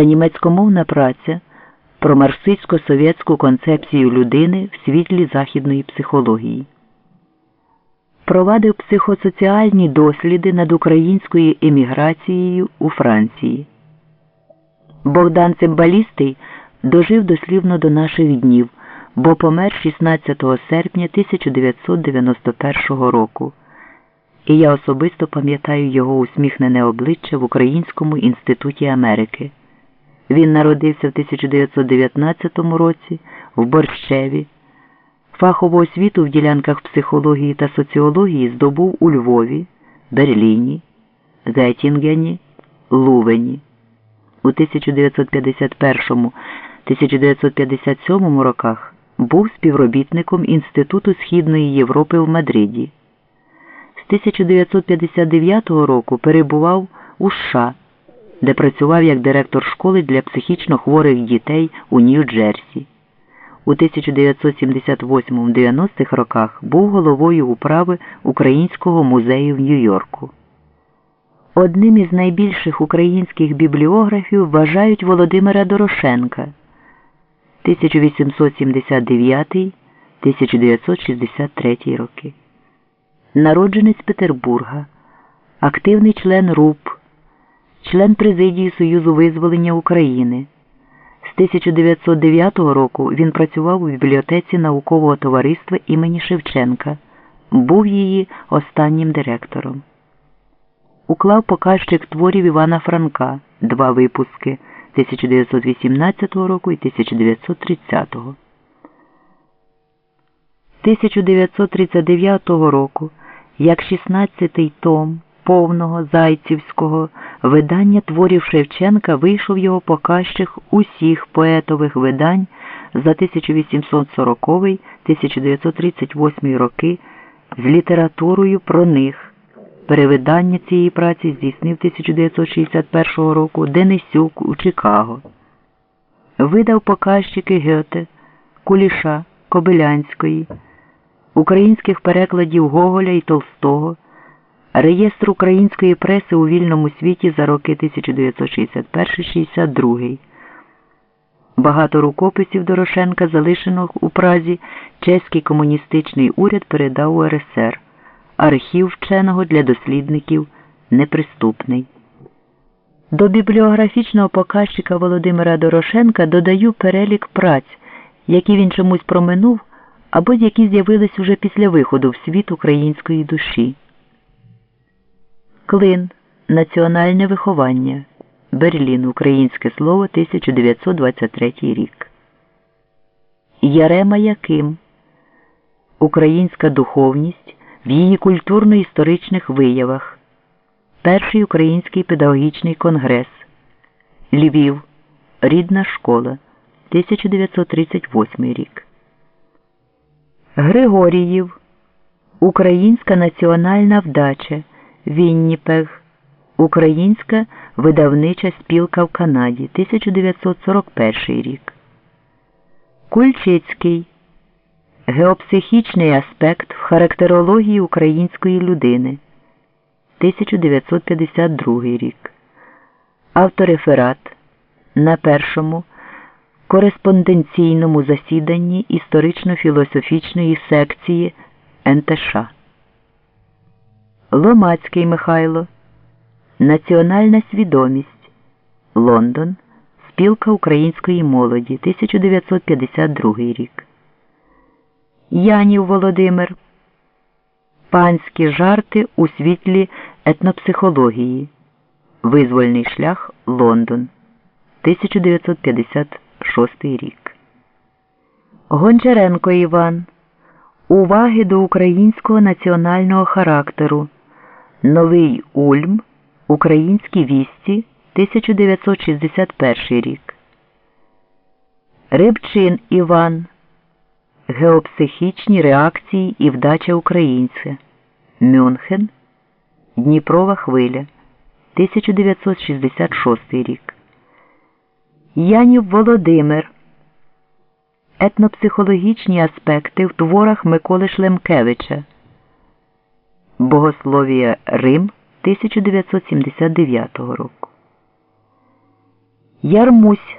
та німецькомовна праця про марксистсько-совєтську концепцію людини в світлі західної психології. Провадив психосоціальні досліди над українською еміграцією у Франції. Богдан Цимбалістий дожив дослівно до наших днів, бо помер 16 серпня 1991 року. І я особисто пам'ятаю його усміхнене обличчя в Українському інституті Америки. Він народився в 1919 році в Борщеві. Фахову освіту в ділянках психології та соціології здобув у Львові, Берліні, Геттінгені, Лувені. У 1951-1957 роках був співробітником Інституту Східної Європи в Мадриді. З 1959 року перебував у США, де працював як директор школи для психічно хворих дітей у Нью-Джерсі. У 1978-90-х роках був головою управи Українського музею в Нью-Йорку. Одним із найбільших українських бібліографів вважають Володимира Дорошенка 1879-1963 роки. Народженець Петербурга, активний член РУП, член президії Союзу визволення України. З 1909 року він працював у бібліотеці наукового товариства імені Шевченка, був її останнім директором. Уклав показчик творів Івана Франка, два випуски 1918 року і 1930. 1939 року, як 16-й том повного зайцівського видання творів Шевченка вийшов його показчик усіх поетових видань за 1840-1938 роки з літературою про них. Перевидання цієї праці здійснив 1961 року Денисюк у Чикаго. Видав показчики Гьоте, Куліша, Кобилянської, українських перекладів Гоголя і Толстого, реєстр української преси у вільному світі за роки 1961-62. Багато рукописів Дорошенка, залишених у Празі, чеський комуністичний уряд передав у РСР архів вченого для дослідників неприступний. До бібліографічного показчика Володимира Дорошенка додаю перелік праць, які він чомусь проминув або які з'явились уже після виходу в світ української душі. Клин Національне виховання. Берлін. Українське слово 1923 рік. Ярема Яким. Українська духовність в її культурно-історичних виявах. Перший український педагогічний конгрес. Львів. Рідна школа. 1938 рік. Григоріїв. Українська національна вдача. Вінніпег. Українська видавнича спілка в Канаді. 1941 рік. Кульчицький. Геопсихічний аспект в характерології української людини 1952 рік. Автореферат на першому кореспонденційному засіданні історично-філософічної секції НТШ. Ломацький Михайло. Національна свідомість. Лондон. Спілка української молоді 1952 рік. Янів Володимир. Панські жарти у світлі етнопсихології. Визвольний шлях Лондон. 1956 рік. Гончаренко Іван. Уваги до українського національного характеру. Новий Ульм. Українські вісті. 1961 рік. Рибчин Іван. Геопсихічні реакції і вдача українця. Мюнхен. Дніпрова хвиля. 1966 рік. Янів Володимир. Етнопсихологічні аспекти в творах Миколи Шлемкевича. Богословія Рим 1979 року. Ярмусь